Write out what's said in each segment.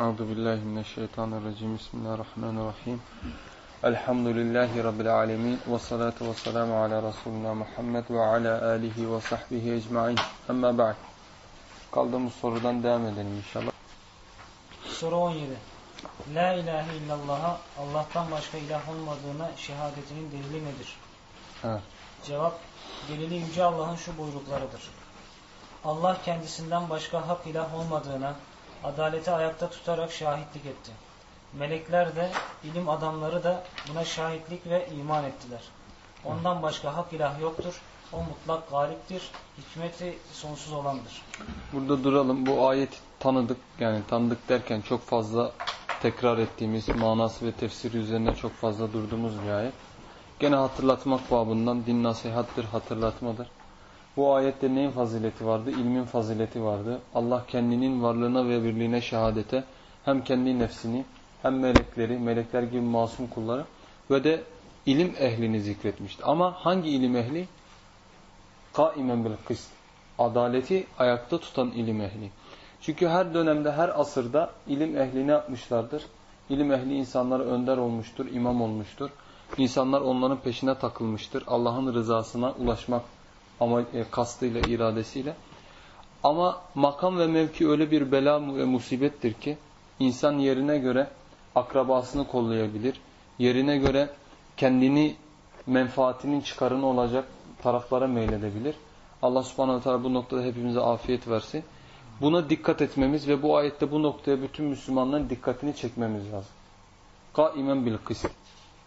أعوذ بالله من الشيطان الرجيم بسم الله الرحمن الرحيم الحمد لله رب العالمين والصلاة والسلام على رسولنا Muhammed ve ala alihi ve sahbihi ecmain. Amma ba'd. Kaldığımız sorudan devam edelim inşallah. Soru 17. La ilahe illallah'a Allah'tan başka ilah olmadığına şehadetinin delili nedir? Evet. Cevap, delili Yüce Allah'ın şu buyruklarıdır. Allah kendisinden başka hak ilah olmadığına adaleti ayakta tutarak şahitlik etti. Melekler de, ilim adamları da buna şahitlik ve iman ettiler. Ondan başka hak ilah yoktur. O mutlak galiptir. Hikmeti sonsuz olandır. Burada duralım. Bu ayeti tanıdık. Yani tanıdık derken çok fazla tekrar ettiğimiz manası ve tefsiri üzerine çok fazla durduğumuz bir ayet. Gene hatırlatmak babından din nasihattır, hatırlatmadır. Bu ayette neyin fazileti vardı? İlmin fazileti vardı. Allah kendinin varlığına ve birliğine şehadete hem kendi nefsini hem melekleri, melekler gibi masum kulları ve de ilim ehlini zikretmişti. Ama hangi ilim ehli? Kaimen bil kıst. Adaleti ayakta tutan ilim ehli. Çünkü her dönemde, her asırda ilim ehli ne yapmışlardır? İlim ehli insanlara önder olmuştur, imam olmuştur. İnsanlar onların peşine takılmıştır. Allah'ın rızasına ulaşmak ama e, kastıyla, iradesiyle. Ama makam ve mevki öyle bir bela ve musibettir ki insan yerine göre akrabasını kollayabilir. Yerine göre kendini menfaatinin çıkarını olacak taraflara meyledebilir. Allah subhanahu teala bu noktada hepimize afiyet versin. Buna dikkat etmemiz ve bu ayette bu noktaya bütün Müslümanların dikkatini çekmemiz lazım. Kaimen bil kıst.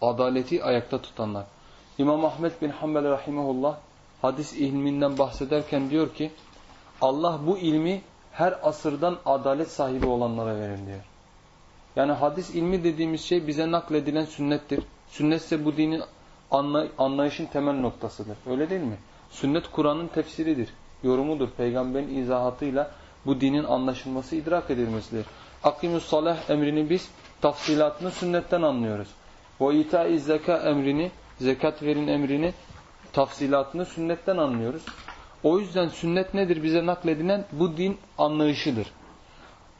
Adaleti ayakta tutanlar. İmam Ahmet bin Hanbel rahimahullah hadis ilminden bahsederken diyor ki Allah bu ilmi her asırdan adalet sahibi olanlara verir diyor. Yani hadis ilmi dediğimiz şey bize nakledilen sünnettir. Sünnet ise bu dinin anlayışın temel noktasıdır. Öyle değil mi? Sünnet Kur'an'ın tefsiridir. Yorumudur. Peygamberin izahatıyla bu dinin anlaşılması, idrak edilmesidir. Akimus salah emrini biz tafsilatını sünnetten anlıyoruz. Ve ita zeka emrini, zekat verin emrini tafsilatını sünnetten anlıyoruz. O yüzden sünnet nedir bize nakledilen? Bu din anlayışıdır.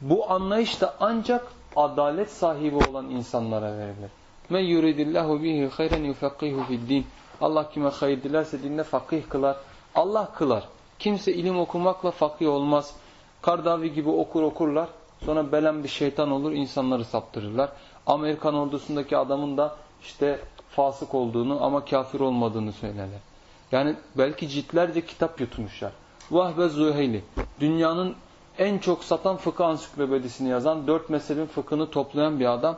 Bu anlayış da ancak adalet sahibi olan insanlara verilir. Men yuridillahu bihi hayran yufakkihu fid-din. Allah kime hayır dilerse dinde fakih kılar. Allah kılar. Kimse ilim okumakla fakih olmaz. Kardavi gibi okur okurlar. Sonra belen bir şeytan olur, insanları saptırırlar. Amerikan ordusundaki adamın da işte fasık olduğunu ama kafir olmadığını söylerler. Yani belki ciltlerce kitap yutmuşlar. Vahbe Zuheyli, dünyanın en çok satan fıkıh ansiklopedisini yazan, dört mezhebin fıkhını toplayan bir adam.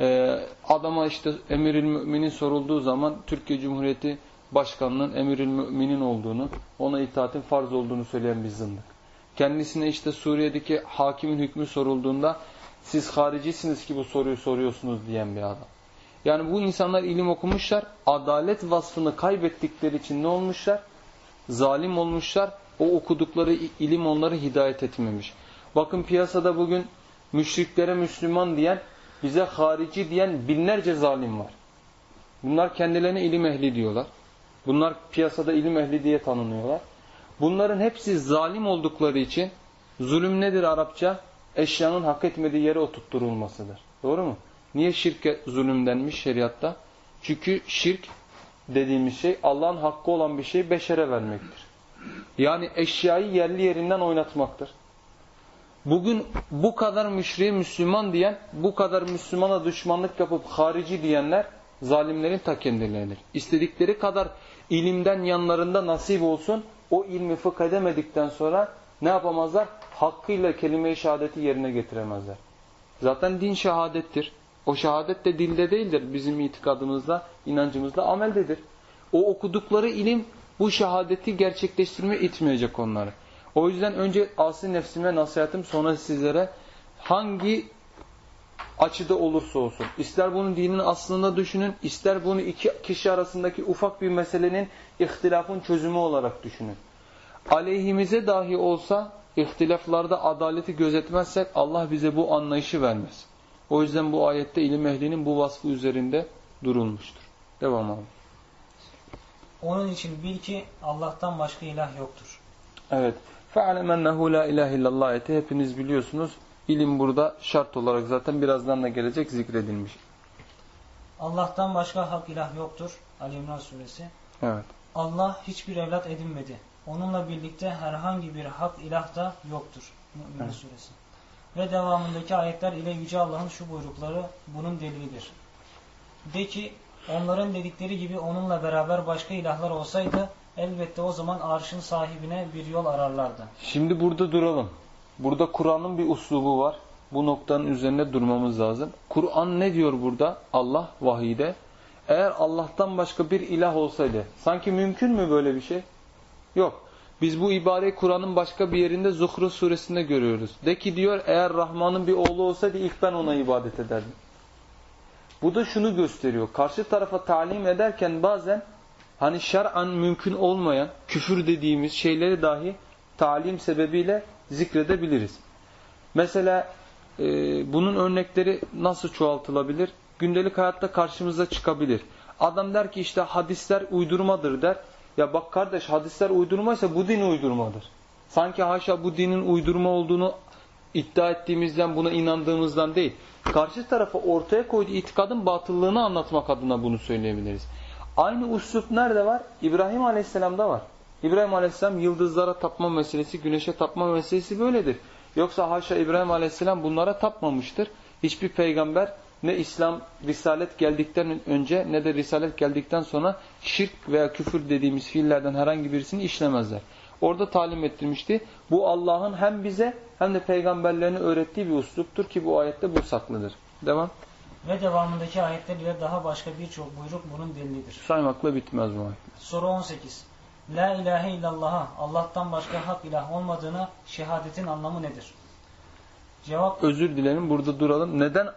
Ee, adama işte emiril müminin sorulduğu zaman Türkiye Cumhuriyeti Başkanı'nın emiril müminin olduğunu, ona itaatin farz olduğunu söyleyen bir zındık. Kendisine işte Suriye'deki hakimin hükmü sorulduğunda siz haricisiniz ki bu soruyu soruyorsunuz diyen bir adam. Yani bu insanlar ilim okumuşlar, adalet vasfını kaybettikleri için ne olmuşlar? Zalim olmuşlar, o okudukları ilim onları hidayet etmemiş. Bakın piyasada bugün müşriklere Müslüman diyen, bize harici diyen binlerce zalim var. Bunlar kendilerine ilim ehli diyorlar. Bunlar piyasada ilim ehli diye tanınıyorlar. Bunların hepsi zalim oldukları için zulüm nedir Arapça? Eşyanın hak etmediği yere oturtturulmasıdır. Doğru mu? Niye şirke zulüm denmiş şeriatta? Çünkü şirk dediğimiz şey Allah'ın hakkı olan bir şeyi beşere vermektir. Yani eşyayı yerli yerinden oynatmaktır. Bugün bu kadar müşriye Müslüman diyen, bu kadar Müslümana düşmanlık yapıp harici diyenler zalimlerin ta kendileridir. İstedikleri kadar ilimden yanlarında nasip olsun, o ilmi fıkh edemedikten sonra ne yapamazlar? Hakkıyla kelime-i şehadeti yerine getiremezler. Zaten din şehadettir. O şehadet de dilde değildir bizim itikadımızda, inancımızda ameldedir. O okudukları ilim bu şehadeti gerçekleştirmeye itmeyecek onları. O yüzden önce asi nefsime nasihatim sonra sizlere hangi açıda olursa olsun. İster bunu dinin aslında düşünün, ister bunu iki kişi arasındaki ufak bir meselenin ihtilafın çözümü olarak düşünün. Aleyhimize dahi olsa ihtilaflarda adaleti gözetmezsek Allah bize bu anlayışı vermez. O yüzden bu ayette ilim ehlinin bu vasfı üzerinde durulmuştur. Devam abi. Onun için bil ki Allah'tan başka ilah yoktur. Evet. فَعَلَمْ اَنَّهُ لَا اِلَٰهِ اِلَّا اللّٰهِ ayeti hepiniz biliyorsunuz. İlim burada şart olarak zaten birazdan da gelecek zikredilmiş. Allah'tan başka hak ilah yoktur. Ali İmran suresi. Evet. Allah hiçbir evlat edinmedi. Onunla birlikte herhangi bir hak ilah da yoktur. Mü'min Evet. suresi. Ve devamındaki ayetler ile Yüce Allah'ın şu buyrukları bunun delilidir. De ki onların dedikleri gibi onunla beraber başka ilahlar olsaydı elbette o zaman arşın sahibine bir yol ararlardı. Şimdi burada duralım. Burada Kur'an'ın bir uslubu var. Bu noktanın üzerinde durmamız lazım. Kur'an ne diyor burada? Allah vahide. Eğer Allah'tan başka bir ilah olsaydı. Sanki mümkün mü böyle bir şey? Yok. Biz bu ibareyi Kur'an'ın başka bir yerinde Zuhruf suresinde görüyoruz. De ki diyor eğer Rahman'ın bir oğlu olsaydı ilk ben ona ibadet ederdim. Bu da şunu gösteriyor. Karşı tarafa talim ederken bazen hani şer'an mümkün olmayan küfür dediğimiz şeyleri dahi talim sebebiyle zikredebiliriz. Mesela e, bunun örnekleri nasıl çoğaltılabilir? Gündelik hayatta karşımıza çıkabilir. Adam der ki işte hadisler uydurmadır der. Ya bak kardeş hadisler uydurmaysa bu din uydurmadır. Sanki haşa bu dinin uydurma olduğunu iddia ettiğimizden buna inandığımızdan değil. Karşı tarafa ortaya koyduğu itikadın batıllığını anlatmak adına bunu söyleyebiliriz. Aynı uslup nerede var? İbrahim Aleyhisselam'da var. İbrahim Aleyhisselam yıldızlara tapma meselesi, güneşe tapma meselesi böyledir. Yoksa haşa İbrahim Aleyhisselam bunlara tapmamıştır. Hiçbir peygamber ne İslam risalet geldikten önce ne de risalet geldikten sonra şirk veya küfür dediğimiz fiillerden herhangi birisini işlemezler. Orada talim ettirmişti. Bu Allah'ın hem bize hem de peygamberlerine öğrettiği bir usluptur ki bu ayette bu saklıdır. Devam. Ve devamındaki ayetler ile daha başka birçok buyruk bunun delilidir. Saymakla bitmez bu ayet. Soru 18. La ilahe illallah'a Allah'tan başka hak ilah olmadığına şehadetin anlamı nedir? Cevap Özür dilerim burada duralım. Neden?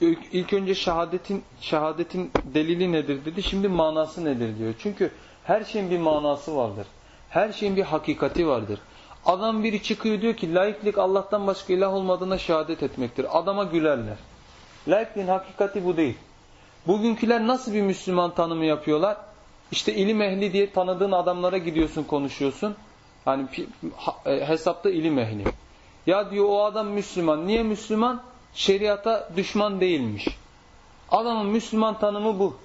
İlk, önce şehadetin şehadetin delili nedir dedi. Şimdi manası nedir diyor. Çünkü her şeyin bir manası vardır. Her şeyin bir hakikati vardır. Adam biri çıkıyor diyor ki laiklik Allah'tan başka ilah olmadığına şehadet etmektir. Adama gülerler. Laikliğin hakikati bu değil. Bugünküler nasıl bir Müslüman tanımı yapıyorlar? İşte ilim ehli diye tanıdığın adamlara gidiyorsun konuşuyorsun. Hani hesapta ilim ehli. Ya diyor o adam Müslüman. Niye Müslüman? Şeriata düşman değilmiş. Adamın Müslüman tanımı bu.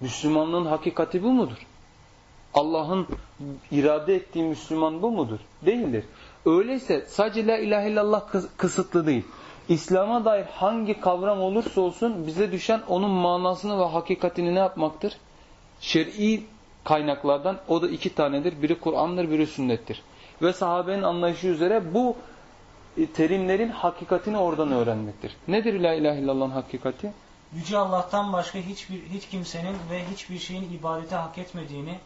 Müslümanlığın hakikati bu mudur? Allah'ın irade ettiği Müslüman bu mudur? Değildir. Öyleyse sadece la ilahe illallah kıs- kısıtlı değil. İslam'a dair hangi kavram olursa olsun bize düşen onun manasını ve hakikatini ne yapmaktır? Şer'i kaynaklardan o da iki tanedir. Biri Kur'an'dır, biri sünnettir. Ve sahabenin anlayışı üzere bu terimlerin hakikatini oradan öğrenmektir. Nedir la ilahe illallah'ın hakikati? Yüce Allah'tan başka hiçbir hiç kimsenin ve hiçbir şeyin ibadete hak etmediğini,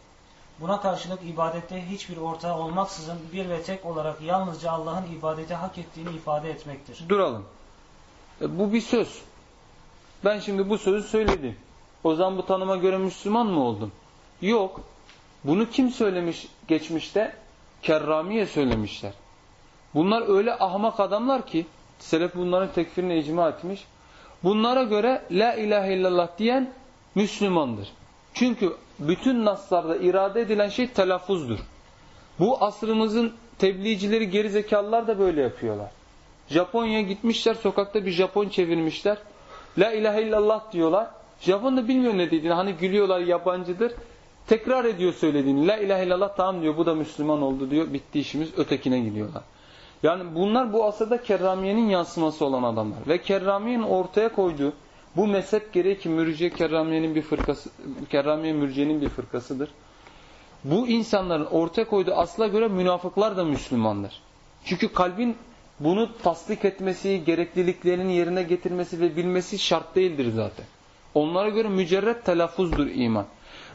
buna karşılık ibadette hiçbir ortağı olmaksızın bir ve tek olarak yalnızca Allah'ın ibadete hak ettiğini ifade etmektir. Duralım. E, bu bir söz. Ben şimdi bu sözü söyledim. O zaman bu tanıma göre Müslüman mı oldum? Yok. Bunu kim söylemiş geçmişte? Kerramiye söylemişler. Bunlar öyle ahmak adamlar ki Selef bunların tekfirine icma etmiş. Bunlara göre la ilahe illallah diyen Müslümandır. Çünkü bütün naslarda irade edilen şey telaffuzdur. Bu asrımızın tebliğcileri gerizekalılar da böyle yapıyorlar. Japonya'ya gitmişler sokakta bir Japon çevirmişler. La ilahe illallah diyorlar. Japon da bilmiyor ne dediğini. Hani gülüyorlar yabancıdır. Tekrar ediyor söylediğini. La ilahe illallah tamam diyor. Bu da Müslüman oldu diyor. Bitti işimiz. Ötekine gidiyorlar. Yani bunlar bu asırda Kerramiye'nin yansıması olan adamlar. Ve Kerramiye'nin ortaya koyduğu bu mezhep gereği ki Mürciye Kerramiye'nin bir fırkası, Kerramiye Mürciye'nin bir fırkasıdır. Bu insanların ortaya koyduğu asla göre münafıklar da Müslümandır. Çünkü kalbin bunu tasdik etmesi, gerekliliklerini yerine getirmesi ve bilmesi şart değildir zaten. Onlara göre mücerret telaffuzdur iman.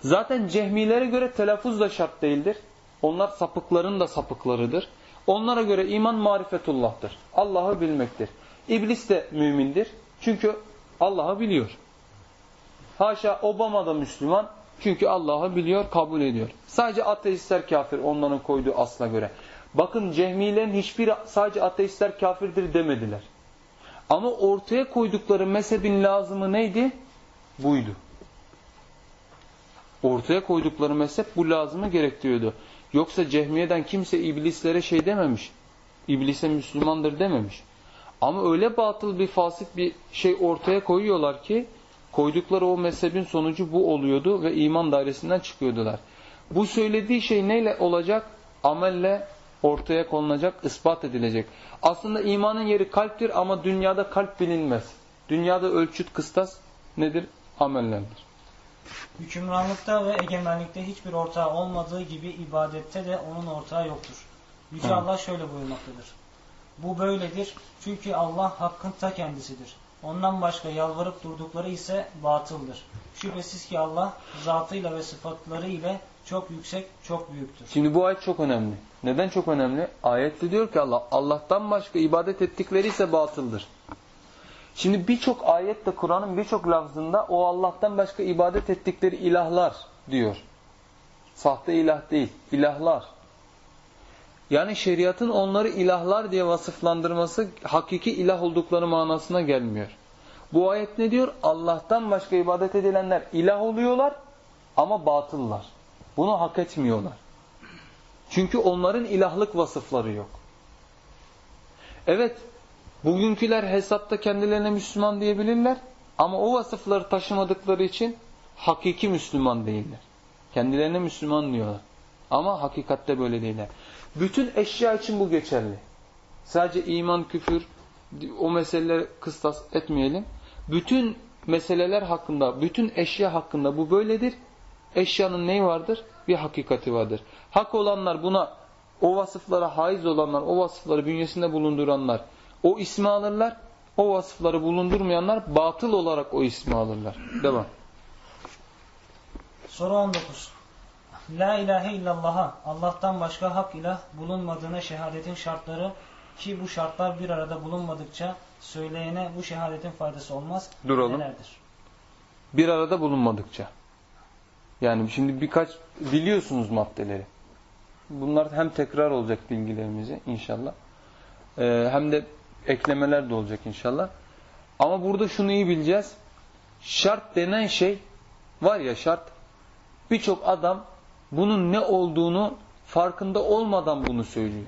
Zaten cehmilere göre telaffuz da şart değildir. Onlar sapıkların da sapıklarıdır. Onlara göre iman marifetullah'tır. Allah'ı bilmektir. İblis de mümindir. Çünkü Allah'ı biliyor. Haşa Obama da Müslüman. Çünkü Allah'ı biliyor, kabul ediyor. Sadece ateistler kafir onların koyduğu asla göre. Bakın cehmilerin hiçbir sadece ateistler kafirdir demediler. Ama ortaya koydukları mezhebin lazımı neydi? Buydu. Ortaya koydukları mezhep bu lazımı gerektiriyordu. Yoksa cehmiyeden kimse iblislere şey dememiş. İblise Müslümandır dememiş. Ama öyle batıl bir fasit bir şey ortaya koyuyorlar ki koydukları o mezhebin sonucu bu oluyordu ve iman dairesinden çıkıyordular. Bu söylediği şey neyle olacak? Amelle ortaya konulacak, ispat edilecek. Aslında imanın yeri kalptir ama dünyada kalp bilinmez. Dünyada ölçüt kıstas nedir? Amellerdir. Hükümranlıkta ve egemenlikte hiçbir ortağı olmadığı gibi ibadette de onun ortağı yoktur. Yüce Hı. Allah şöyle buyurmaktadır. Bu böyledir çünkü Allah hakkın ta kendisidir. Ondan başka yalvarıp durdukları ise batıldır. Şüphesiz ki Allah zatıyla ve sıfatları ile çok yüksek, çok büyüktür. Şimdi bu ayet çok önemli. Neden çok önemli? Ayette diyor ki Allah, Allah'tan başka ibadet ettikleri ise batıldır. Şimdi birçok ayette Kur'an'ın birçok lafzında o Allah'tan başka ibadet ettikleri ilahlar diyor. Sahte ilah değil, ilahlar. Yani şeriatın onları ilahlar diye vasıflandırması hakiki ilah oldukları manasına gelmiyor. Bu ayet ne diyor? Allah'tan başka ibadet edilenler ilah oluyorlar ama batıllar. Bunu hak etmiyorlar. Çünkü onların ilahlık vasıfları yok. Evet, bugünküler hesapta kendilerine Müslüman diyebilirler ama o vasıfları taşımadıkları için hakiki Müslüman değiller. Kendilerine Müslüman diyorlar. Ama hakikatte böyle değiller. Bütün eşya için bu geçerli. Sadece iman, küfür, o meseleleri kıstas etmeyelim. Bütün meseleler hakkında, bütün eşya hakkında bu böyledir. Eşyanın neyi vardır? Bir hakikati vardır. Hak olanlar buna, o vasıflara haiz olanlar, o vasıfları bünyesinde bulunduranlar, o ismi alırlar. O vasıfları bulundurmayanlar batıl olarak o ismi alırlar. Devam. Soru 19. La ilahe illallah'a Allah'tan başka hak ilah bulunmadığına şehadetin şartları ki bu şartlar bir arada bulunmadıkça söyleyene bu şehadetin faydası olmaz. Duralım. Nelerdir? Bir arada bulunmadıkça. Yani şimdi birkaç biliyorsunuz maddeleri. Bunlar hem tekrar olacak bilgilerimizi inşallah. Ee, hem de eklemeler de olacak inşallah. Ama burada şunu iyi bileceğiz. Şart denen şey var ya şart. Birçok adam bunun ne olduğunu farkında olmadan bunu söylüyor.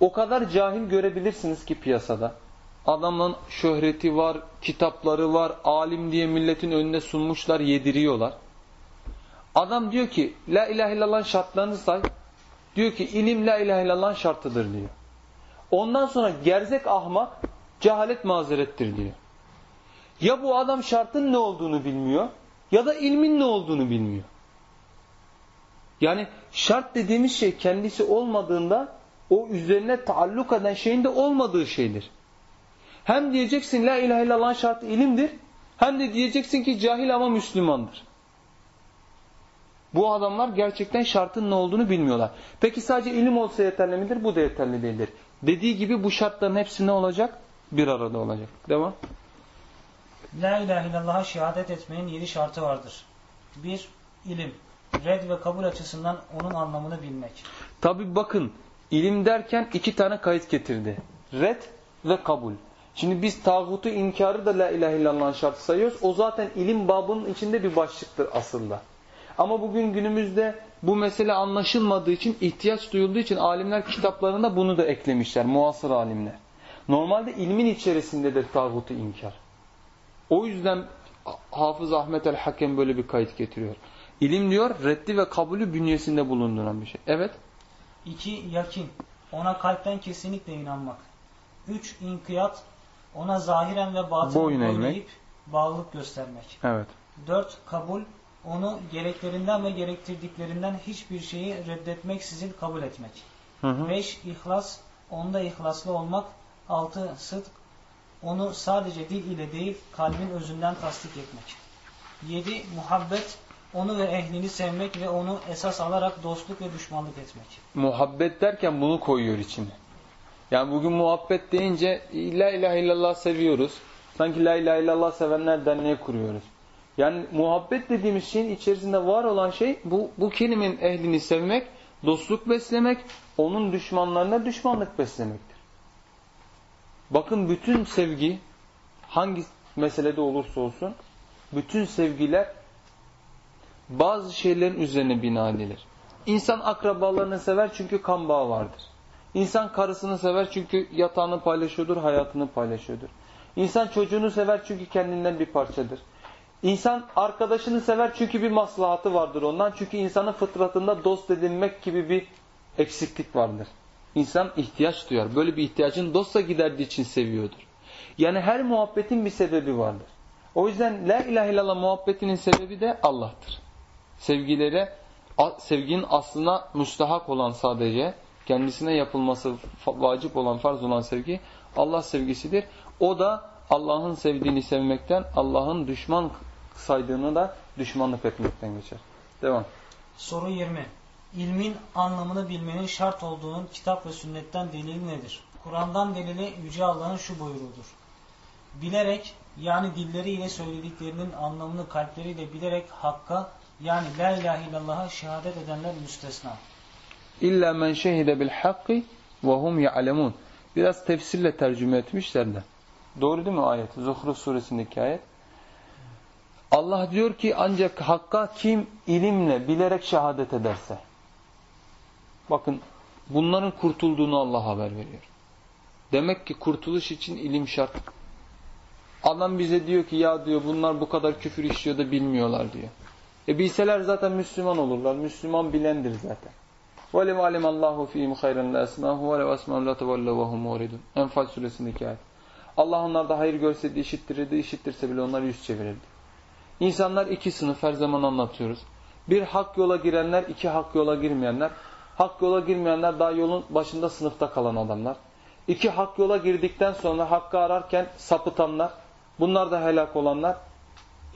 O kadar cahil görebilirsiniz ki piyasada. Adamın şöhreti var, kitapları var, alim diye milletin önüne sunmuşlar, yediriyorlar. Adam diyor ki la ilahe illallah şartlarını say. Diyor ki ilim la ilahe illallah şartıdır diyor. Ondan sonra gerzek ahmak cehalet mazerettir diyor. Ya bu adam şartın ne olduğunu bilmiyor ya da ilmin ne olduğunu bilmiyor. Yani şart dediğimiz şey kendisi olmadığında o üzerine taalluk eden şeyin de olmadığı şeydir. Hem diyeceksin la ilahe illallah şartı ilimdir hem de diyeceksin ki cahil ama Müslümandır. Bu adamlar gerçekten şartın ne olduğunu bilmiyorlar. Peki sadece ilim olsa yeterli midir? Bu da yeterli değildir. Dediği gibi bu şartların hepsi ne olacak? Bir arada olacak. Devam. La ilahe illallah'a şehadet etmenin yedi şartı vardır. 1. İlim. Red ve kabul açısından onun anlamını bilmek. Tabi bakın ilim derken iki tane kayıt getirdi. Red ve kabul. Şimdi biz tağutu inkarı da la ilahe illallah şartı sayıyoruz. O zaten ilim babının içinde bir başlıktır aslında. Ama bugün günümüzde bu mesele anlaşılmadığı için, ihtiyaç duyulduğu için alimler kitaplarında bunu da eklemişler. Muasır alimler. Normalde ilmin içerisindedir tağutu inkar. O yüzden Hafız Ahmet el-Hakem böyle bir kayıt getiriyor. İlim diyor reddi ve kabulü bünyesinde bulunduran bir şey. Evet. 2. Yakin. Ona kalpten kesinlikle inanmak. 3. İnkiyat. Ona zahiren ve batinen Boyun boylayıp bağlılık göstermek. Evet. 4. Kabul. Onu gereklerinden ve gerektirdiklerinden hiçbir şeyi reddetmeksizin kabul etmek. Hı hı. 5. İhlas. Onda ihlaslı olmak. 6. Sıdk. Onu sadece dil ile değil kalbin özünden tasdik etmek. 7. Muhabbet. onu ve ehlini sevmek ve onu esas alarak dostluk ve düşmanlık etmek. Muhabbet derken bunu koyuyor içine. Yani bugün muhabbet deyince la ilahe illallah seviyoruz. Sanki la ilahe illallah sevenler derneği kuruyoruz. Yani muhabbet dediğimiz şeyin içerisinde var olan şey bu, bu kelimenin ehlini sevmek, dostluk beslemek, onun düşmanlarına düşmanlık beslemektir. Bakın bütün sevgi hangi meselede olursa olsun bütün sevgiler bazı şeylerin üzerine bina edilir. İnsan akrabalarını sever çünkü kan bağı vardır. İnsan karısını sever çünkü yatağını paylaşıyordur, hayatını paylaşıyordur. İnsan çocuğunu sever çünkü kendinden bir parçadır. İnsan arkadaşını sever çünkü bir maslahatı vardır ondan. Çünkü insanın fıtratında dost edinmek gibi bir eksiklik vardır. İnsan ihtiyaç duyar. Böyle bir ihtiyacın dostla giderdiği için seviyordur. Yani her muhabbetin bir sebebi vardır. O yüzden la ilahe illallah muhabbetinin sebebi de Allah'tır. Sevgilere, sevginin aslına müstahak olan sadece, kendisine yapılması vacip olan, farz olan sevgi Allah sevgisidir. O da Allah'ın sevdiğini sevmekten, Allah'ın düşman saydığını da düşmanlık etmekten geçer. Devam. Soru 20. İlmin anlamını bilmenin şart olduğunun kitap ve sünnetten delili nedir? Kur'an'dan delili Yüce Allah'ın şu buyruğudur. Bilerek yani dilleriyle söylediklerinin anlamını kalpleriyle bilerek Hakk'a yani La ilahe illallah'a şehadet edenler müstesna. İlla men şehide bil hakki ve hum ya'lemun. Biraz tefsirle tercüme etmişler de. Doğru değil mi ayet? Zuhruf suresindeki ayet. Allah diyor ki ancak hakka kim ilimle bilerek şehadet ederse. Bakın bunların kurtulduğunu Allah haber veriyor. Demek ki kurtuluş için ilim şart. Adam bize diyor ki ya diyor bunlar bu kadar küfür işliyor da bilmiyorlar diyor. E bilseler zaten Müslüman olurlar. Müslüman bilendir zaten. وَلَمْ عَلِمَ اللّٰهُ ف۪يهِمْ خَيْرًا لَاَسْمَاهُ وَلَوْ أَسْمَاهُ لَتَوَلَّ وَهُمْ مُورِدُونَ Enfal suresindeki ayet. Allah onlarda hayır görseydi işittirirdi, işittirse bile onlar yüz çevirirdi. İnsanlar iki sınıf her zaman anlatıyoruz. Bir hak yola girenler, iki hak yola girmeyenler. Hak yola girmeyenler daha yolun başında sınıfta kalan adamlar. İki hak yola girdikten sonra hakkı ararken sapıtanlar. Bunlar da helak olanlar.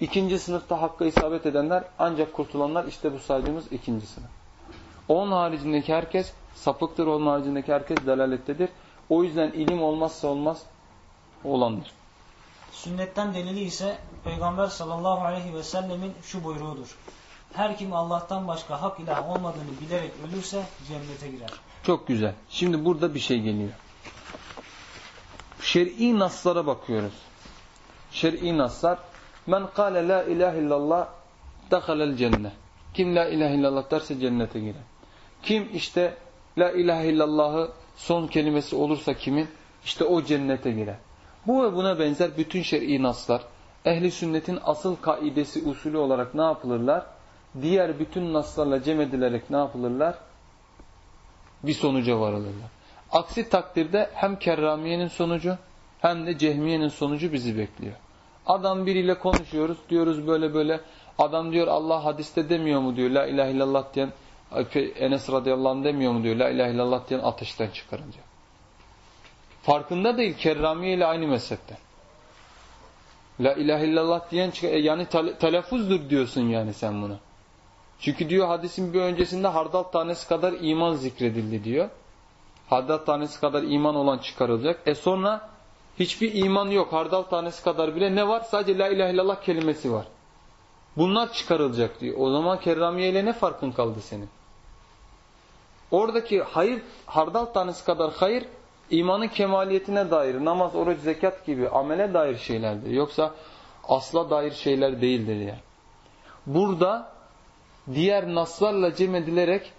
İkinci sınıfta hakka isabet edenler ancak kurtulanlar işte bu saydığımız ikinci sınıf. Onun haricindeki herkes sapıktır, onun haricindeki herkes delalettedir. O yüzden ilim olmazsa olmaz olandır. Sünnetten delili ise Peygamber sallallahu aleyhi ve sellemin şu buyruğudur. Her kim Allah'tan başka hak ilah olmadığını bilerek ölürse cennete girer. Çok güzel. Şimdi burada bir şey geliyor. Şer'i naslara bakıyoruz. Şer'i naslar. Men kâle la ilahe illallah dehalel cennet. Kim la ilahe illallah derse cennete girer. Kim işte la ilahe illallahı son kelimesi olursa kimin işte o cennete girer. Bu ve buna benzer bütün şer'i naslar ehli sünnetin asıl kaidesi usulü olarak ne yapılırlar? Diğer bütün naslarla cem edilerek ne yapılırlar? Bir sonuca varılırlar. Aksi takdirde hem kerramiyenin sonucu hem de cehmiyenin sonucu bizi bekliyor. Adam biriyle konuşuyoruz diyoruz böyle böyle adam diyor Allah hadiste demiyor mu diyor la ilahe illallah diyen Enes radıyallahu anh demiyor mu diyor la ilahe illallah diyen ateşten çıkarınca. Farkında değil kerramiye ile aynı mezhepte. La ilahe illallah diyen e, yani telaffuzdur diyorsun yani sen bunu. Çünkü diyor hadisin bir öncesinde hardal tanesi kadar iman zikredildi diyor. Hardal tanesi kadar iman olan çıkarılacak. E sonra hiçbir iman yok. Hardal tanesi kadar bile ne var? Sadece la ilahe illallah kelimesi var. Bunlar çıkarılacak diyor. O zaman kerramiye ile ne farkın kaldı senin? Oradaki hayır, hardal tanesi kadar hayır imanın kemaliyetine dair namaz, oruç, zekat gibi amele dair şeylerdir. Yoksa asla dair şeyler değildir yani. Burada diğer naslarla cem edilerek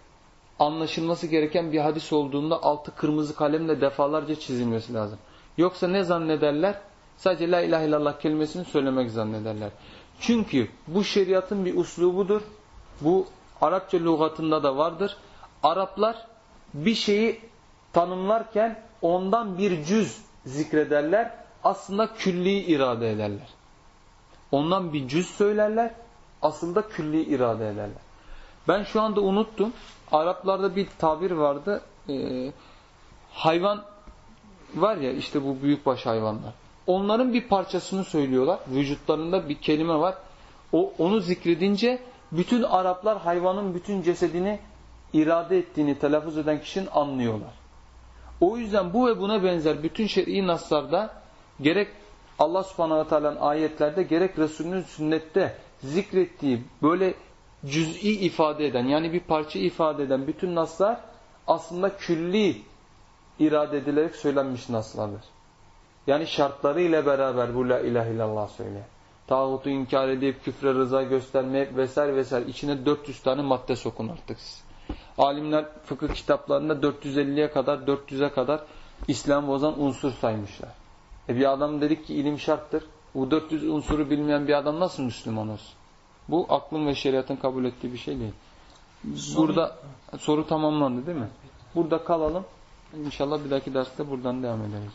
anlaşılması gereken bir hadis olduğunda altı kırmızı kalemle defalarca çizilmesi lazım. Yoksa ne zannederler? Sadece la ilahe illallah kelimesini söylemek zannederler. Çünkü bu şeriatın bir uslubudur. Bu Arapça lügatında da vardır. Araplar bir şeyi tanımlarken ondan bir cüz zikrederler. Aslında külli irade ederler. Ondan bir cüz söylerler. Aslında külli irade ederler. Ben şu anda unuttum. Araplarda bir tabir vardı. Ee, hayvan var ya işte bu büyükbaş hayvanlar. Onların bir parçasını söylüyorlar. Vücutlarında bir kelime var. O onu zikredince bütün Araplar hayvanın bütün cesedini irade ettiğini telaffuz eden kişinin anlıyorlar. O yüzden bu ve buna benzer bütün şer'i naslarda gerek Allah subhanahu ve teala'nın ayetlerde gerek Resulünün sünnette zikrettiği böyle cüz'i ifade eden yani bir parça ifade eden bütün naslar aslında külli irade edilerek söylenmiş naslardır. Yani şartları ile beraber bu la ilahe illallah söyle. Tağutu inkar edip küfre rıza göstermek vesaire vesaire içine 400 tane madde sokun artık siz. Alimler fıkıh kitaplarında 450'ye kadar 400'e kadar İslam bozan unsur saymışlar. E bir adam dedik ki ilim şarttır. Bu 400 unsuru bilmeyen bir adam nasıl Müslüman olsun? Bu aklın ve şeriatın kabul ettiği bir şey değil. Burada soru tamamlandı değil mi? Burada kalalım. İnşallah bir dahaki derste buradan devam ederiz.